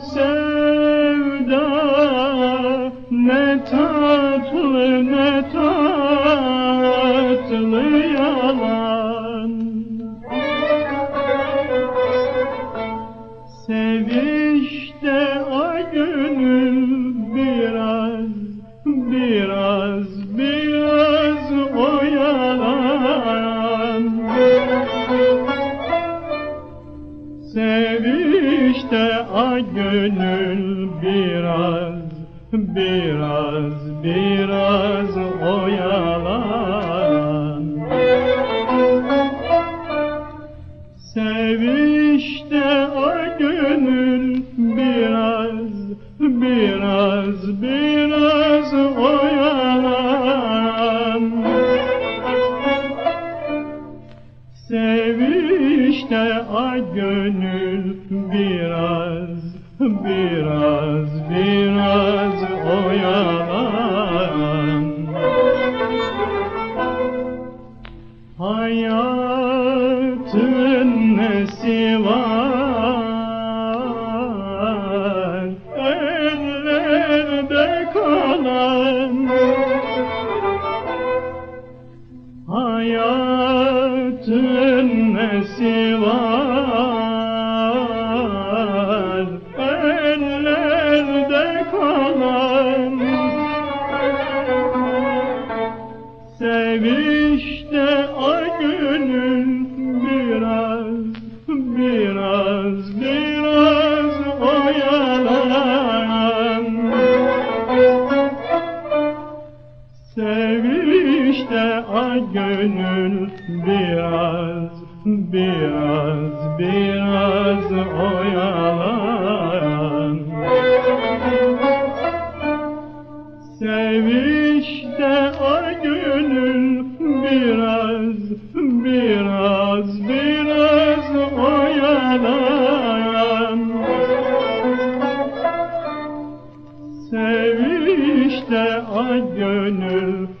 sevda ne tatlı ne tatlı yalan. Sevişte ay gönül Sevişte a gönül biraz Biraz biraz oyalan Sevişte o gönül biraz Biraz biraz oyalan Sevişte a gönül biraz biraz oyalan. Hayatın nesi var? Ellerde kalan. Hayatın nesi Sevişte a gönül biraz biraz biraz oyalan Sevişte a gönül biraz biraz biraz oyalan Sevişte a gönül biraz biraz biraz oyalan Sevişte a gönül